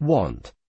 Want.